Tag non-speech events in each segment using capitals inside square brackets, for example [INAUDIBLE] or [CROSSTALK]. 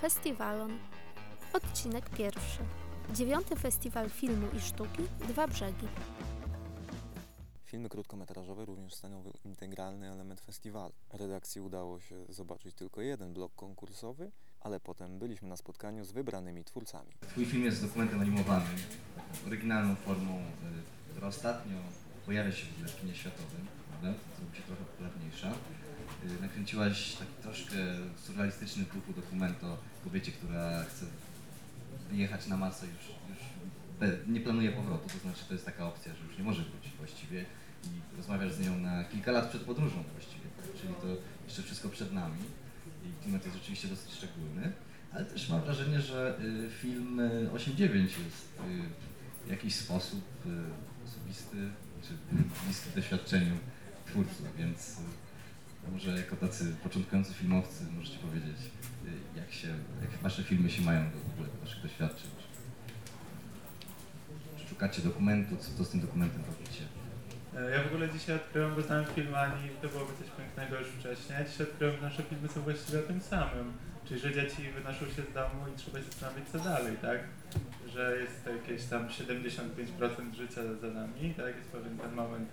Festiwalon. Odcinek pierwszy. Dziewiąty Festiwal Filmu i Sztuki Dwa Brzegi. Filmy krótkometrażowe również stanowią integralny element festiwalu. Redakcji udało się zobaczyć tylko jeden blok konkursowy, ale potem byliśmy na spotkaniu z wybranymi twórcami. Twój film jest dokumentem animowanym, oryginalną formą, y, która ostatnio pojawia się w ogóle w kinie światowym, prawda? Zrobi się trochę popularniejsza. Y, Nakręciłaś taki troszkę surrealistyczny duchu dokument o kobiecie, która chce jechać na Marsa już, już nie planuje powrotu, to znaczy to jest taka opcja, że już nie może wrócić właściwie i rozmawiasz z nią na kilka lat przed podróżą właściwie, czyli to jeszcze wszystko przed nami i klimat jest rzeczywiście dosyć szczególny, ale też mam wrażenie, że y, film y, 8-9 jest y, w jakiś sposób osobisty, czy bliski doświadczeniu twórców, więc y, może jako tacy początkujący filmowcy możecie powiedzieć, y, jak się, jak wasze filmy się mają do w waszych doświadczeń. Czy szukacie dokumentu, co to z tym dokumentem robicie? E, Ja w ogóle dzisiaj odkryłem, bo znałem film Ani, to byłoby coś pięknego już wcześniej. Dzisiaj odkryłem, że nasze filmy są właściwie o tym samym. Czyli, że dzieci wynoszą się z domu i trzeba się zastanowić, co dalej, tak? Że jest to jakieś tam 75% życia za nami, tak? Jest pewien ten moment,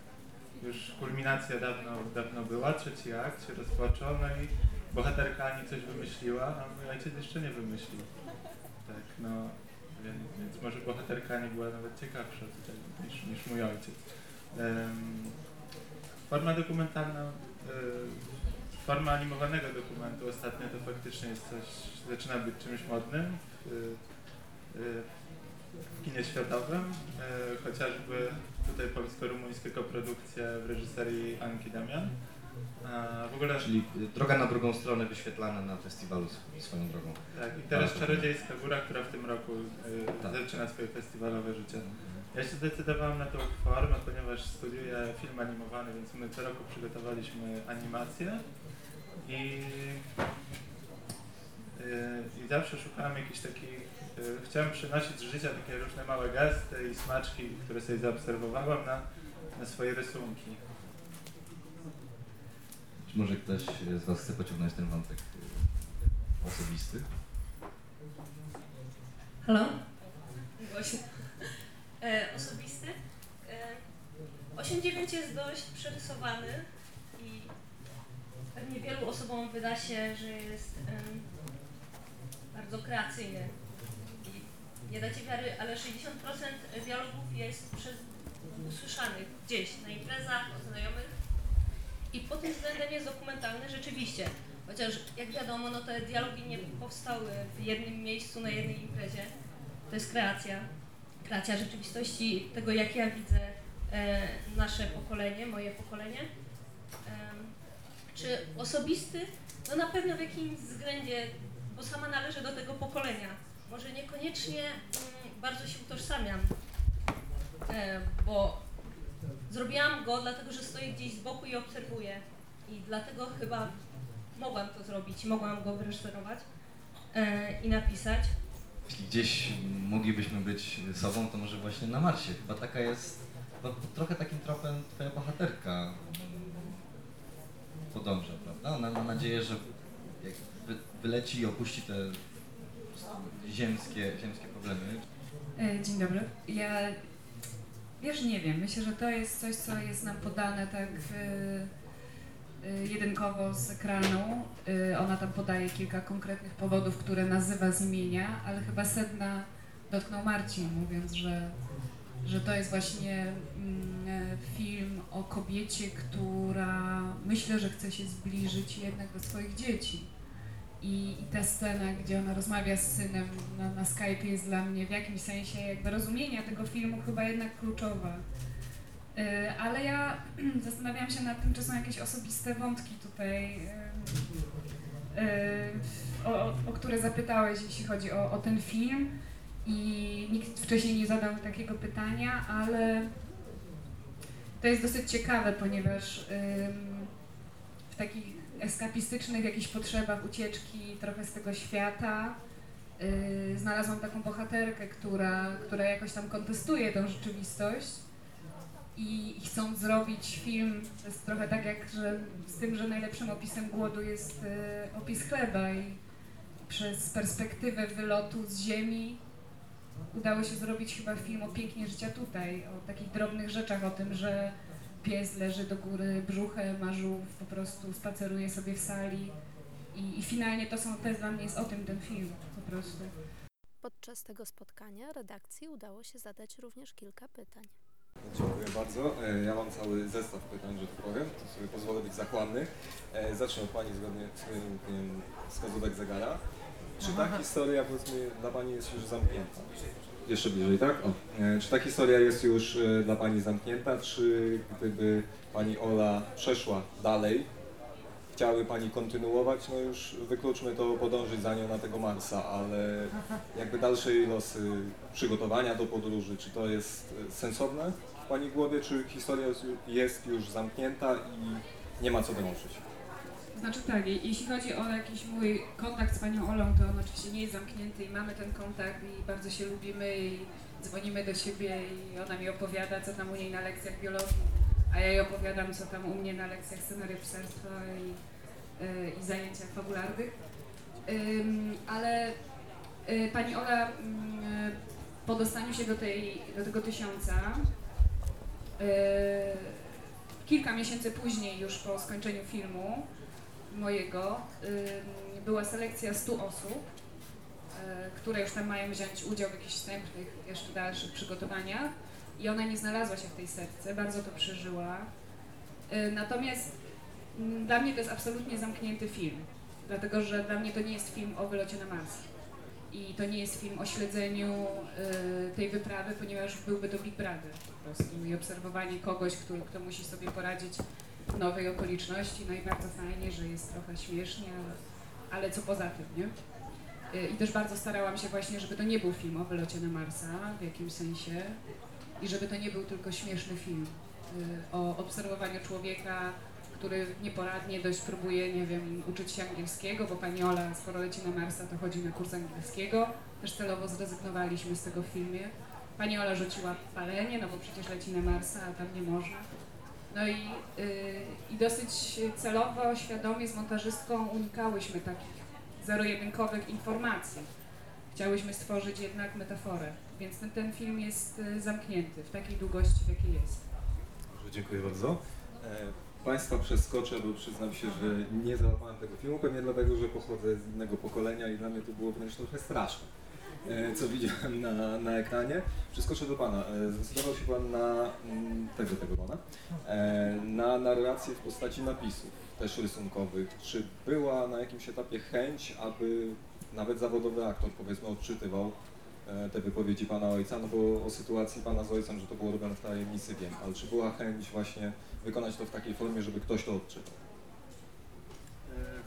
już kulminacja dawno, dawno była, trzeci akt się rozpoczął, no i bohaterka Ani coś wymyśliła, a mój ojciec jeszcze nie wymyślił. Tak, no, więc, więc może bohaterka Ani była nawet ciekawsza tutaj niż, niż mój ojciec. Em, Forma dokumentalna, e, forma animowanego dokumentu ostatnio to faktycznie jest coś, zaczyna być czymś modnym w, e, w kinie światowym, e, chociażby tutaj polsko-rumuńska koprodukcja w reżyserii Anki Damian. W ogóle Czyli y, droga na drugą stronę wyświetlana na festiwalu sw- swoją drogą. tak, i teraz Tak. Czarodziejska Góra, która w tym roku Tak. zaczyna swoje festiwalowe życie. Ja się zdecydowałem na tą formę, ponieważ studiuję film animowany, więc my co roku przygotowaliśmy animację i, yy, i zawsze szukałem jakichś takich, yy, chciałem przynosić z życia takie różne małe gesty i smaczki, które sobie zaobserwowałem na, na swoje rysunki. Czy może ktoś z Was chce pociągnąć ten wątek y, osobisty? Halo? Głośno. E, osobisty. E, 8-9 jest dość przerysowany osobom wyda się, że jest em, bardzo kreacyjny. I nie dacie wiary, ale 60% dialogów jest przez usłyszanych gdzieś na imprezach, od znajomych. I pod tym względem jest dokumentalny rzeczywiście. Chociaż jak wiadomo, no te dialogi nie powstały w jednym miejscu na jednej imprezie. To jest kreacja. Kreacja rzeczywistości tego, jak ja widzę e, nasze pokolenie, moje pokolenie. Em, czy osobisty? No na pewno w jakimś względzie, bo sama należę do tego pokolenia. Może niekoniecznie mm, bardzo się utożsamiam, e, bo zrobiłam go dlatego, że stoję gdzieś z boku i obserwuję. I dlatego chyba mogłam to zrobić, mogłam go wyreżyserować e, i napisać. Jeśli gdzieś moglibyśmy być sobą, to może właśnie na Marsie. Chyba taka jest, trochę takim tropem Twoja bohaterka mm, podąża, prawda? Ona ma nadzieję, że jak wy, wyleci i opuści te ziemskie, ziemskie problemy. E, Dzień dobry. Ja wiesz, nie wiem. Myślę, że to jest coś, co jest nam podane tak e, e, jedynkowo z ekranu. Ona tam podaje kilka konkretnych powodów, które nazywa z imienia, ale chyba sedna dotknął Marcin, mówiąc, że, że to jest właśnie mm, film o kobiecie, która myślę, że chce się zbliżyć jednak do swoich dzieci. I, I ta scena, gdzie ona rozmawia z synem na, na Skype jest dla mnie w jakimś sensie jakby rozumienia tego filmu chyba jednak kluczowa. Y, Ale ja [CLEARS THROAT] zastanawiałam się nad tym, czy są jakieś osobiste wątki tutaj, y, o, o, o które zapytałeś, jeśli chodzi o, o ten film. I nikt wcześniej nie zadał takiego pytania, ale to jest dosyć ciekawe, ponieważ w takich eskapistycznych jakichś potrzebach ucieczki trochę z tego świata yy, znalazłam taką bohaterkę, która, która jakoś tam kontestuje tą rzeczywistość i, chcąc zrobić film, to jest trochę tak jak, że z tym, że najlepszym opisem głodu jest yy, opis chleba i przez perspektywę wylotu z Ziemi udało się zrobić chyba film o pięknie życia tutaj, o takich drobnych rzeczach, o tym, że pies leży do góry brzuchem, a żółw po prostu spaceruje sobie w sali. I, I finalnie to są te, dla mnie jest o tym ten film po prostu. Podczas tego spotkania redakcji udało się zadać również kilka pytań. Dziękuję bardzo. E, Ja mam cały zestaw pytań, że tak powiem, to sobie pozwolę być zachłanny. E, Zacznę od Pani zgodnie z wskazówek zegara. Czy ta historia, powiedzmy, dla Pani jest już zamknięta? Jeszcze bliżej, tak? O. E, Czy ta historia jest już e, dla Pani zamknięta, czy gdyby Pani Ola przeszła dalej, chciały Pani kontynuować, no już wykluczmy to, podążyć za nią na tego Marsa, ale jakby dalsze jej losy przygotowania do podróży, czy to jest e, sensowne w Pani głowie, czy historia jest- jest już zamknięta i nie ma co drążyć? Znaczy tak, je- jeśli chodzi o jakiś mój kontakt z panią Olą, to on oczywiście nie jest zamknięty i mamy ten kontakt i bardzo się lubimy i dzwonimy do siebie i ona mi opowiada, co tam u niej na lekcjach biologii, a ja jej opowiadam, co tam u mnie na lekcjach scenariuszarstwa i, y, i zajęciach fabularnych. Ym, ale y, pani Ola ym, y, po dostaniu się do, tej, do tego tysiąca y, kilka miesięcy później, już po skończeniu filmu mojego, była selekcja 100 osób, y, które już tam mają wziąć udział w jakichś wstępnych, jeszcze dalszych przygotowaniach i ona nie znalazła się w tej setce, bardzo to przeżyła. Y, Natomiast mm, dla mnie to jest absolutnie zamknięty film, dlatego że dla mnie to nie jest film o wylocie na Mars. I to nie jest film o śledzeniu y, tej wyprawy, ponieważ byłby to Big Brother po prostu i obserwowanie kogoś, który, kto musi sobie poradzić nowej okoliczności. No i bardzo fajnie, że jest trochę śmiesznie, ale, ale co poza tym, nie? Y, I też bardzo starałam się właśnie, żeby to nie był film o wylocie na Marsa w jakimś sensie i żeby to nie był tylko śmieszny film y, o obserwowaniu człowieka, który nieporadnie dość próbuje, nie wiem, uczyć się angielskiego, bo pani Ola, skoro leci na Marsa, to chodzi na kurs angielskiego. Też celowo zrezygnowaliśmy z tego w filmie. Pani Ola rzuciła palenie, no bo przecież leci na Marsa, a tam nie można. No i, yy, i dosyć celowo, świadomie z montażystką unikałyśmy takich zero-jedynkowych informacji. Chciałyśmy stworzyć jednak metaforę, więc ten, ten film jest y, zamknięty w takiej długości, w jakiej jest. Dziękuję bardzo. E, Państwa przeskoczę, bo przyznam się, że nie załapałem tego filmu, pewnie dlatego, że pochodzę z innego pokolenia i dla mnie to było wręcz trochę straszne, co widziałem na, na ekranie. Przeskoczę do Pana. E, Zdecydował się Pan na mm, tego, tego Pana, e, na narrację w postaci napisów, też rysunkowych. Czy była na jakimś etapie chęć, aby nawet zawodowy aktor, powiedzmy, odczytywał e, te wypowiedzi Pana Ojca, no bo o sytuacji Pana z Ojcem, że to było robione w tajemnicy wiem, ale czy była chęć właśnie wykonać to w takiej formie, żeby ktoś to odczytał?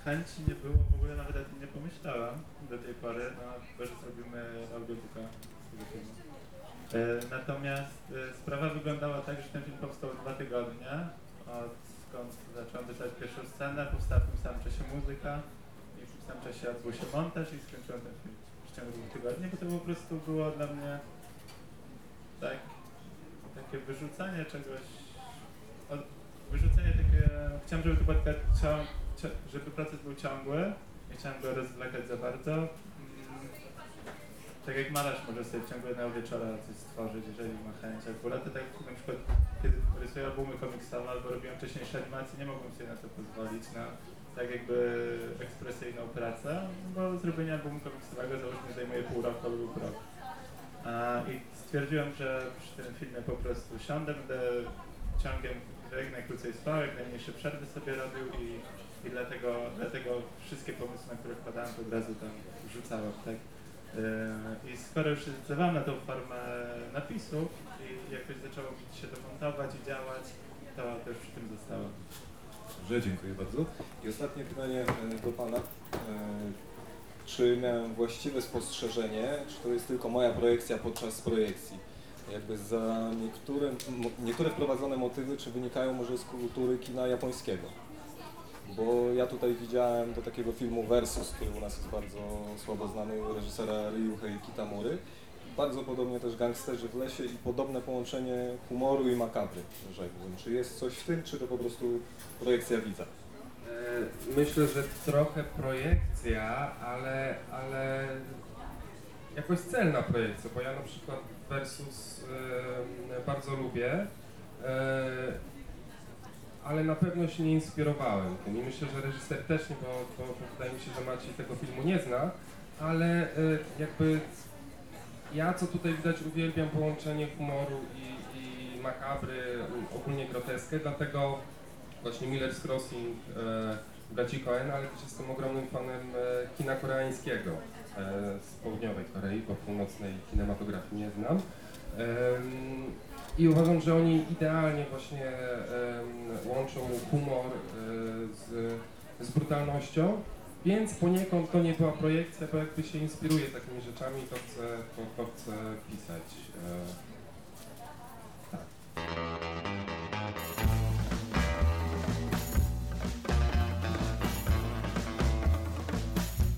Chęci nie było, w ogóle nawet nie pomyślałam do tej pory, no chyba, że zrobimy audiobooka z tego filmu. Natomiast e, sprawa wyglądała tak, że ten film powstał dwa tygodnie, od skąd zacząłem pisać pierwszą scenę, powstała w tym samym czasie muzyka i w tym samym czasie odbył się montaż i skończyłem ten film w ciągu dwóch tygodni, bo to po prostu było dla mnie tak, takie wyrzucanie czegoś, od, wyrzucenie chciałem, żeby to cio- żeby proces był ciągły, nie chciałem go rozwlekać za bardzo. Mm, Tak jak malarz może sobie w jednego wieczora coś stworzyć, jeżeli ma chęć. Akurat to tak na przykład, kiedy rysuję albumy komiksowe albo robiłem wcześniejsze animacje, nie mogłem sobie na to pozwolić, na tak jakby ekspresyjną pracę, bo zrobienie albumu komiksowego załóżmy zajmuje pół roku lub rok. I stwierdziłem, że przy tym filmie po prostu siądę, będę ciągiem jak najkrócej spał, jak najmniejsze przerwy sobie robił i, i dlatego, dlatego wszystkie pomysły, na które wpadałem, to od razu tam wrzucałem, tak? Yy, I skoro już się zdecydowałem na tą formę napisów i jakoś zaczęło mi się to montować i działać, to, już przy tym zostałem. Dobrze, dziękuję bardzo. I ostatnie pytanie e, do Pana. E, Czy miałem właściwe spostrzeżenie, czy to jest tylko moja projekcja podczas projekcji? Jakby za niektóre, niektóre wprowadzone motywy, czy wynikają może z kultury kina japońskiego? Bo ja tutaj widziałem do takiego filmu Versus, który u nas jest bardzo słabo znany, reżysera Ryuhei Kitamury. Bardzo podobnie też gangsterzy w lesie i podobne połączenie humoru i makabry, rzekłbym. Czy jest coś w tym, czy to po prostu projekcja widza? E, Myślę, że trochę projekcja, ale, ale jakoś celna projekcja, bo ja na przykład Versus e, bardzo lubię, e, ale na pewno się nie inspirowałem tym i myślę, że reżyser też nie, bo, bo, bo wydaje mi się, że Maciej tego filmu nie zna, ale e, jakby ja, co tutaj widać, uwielbiam połączenie humoru i, i makabry, ogólnie groteskę, dlatego właśnie Miller's Crossing e, braci ale też jestem ogromnym fanem e, kina koreańskiego z południowej Korei, bo północnej kinematografii nie znam. I uważam, że oni idealnie właśnie łączą humor e, z, z brutalnością, więc poniekąd to nie była projekcja, bo jakby się inspiruje takimi rzeczami, to chcę, to, to chcę pisać.